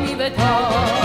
mi vetar.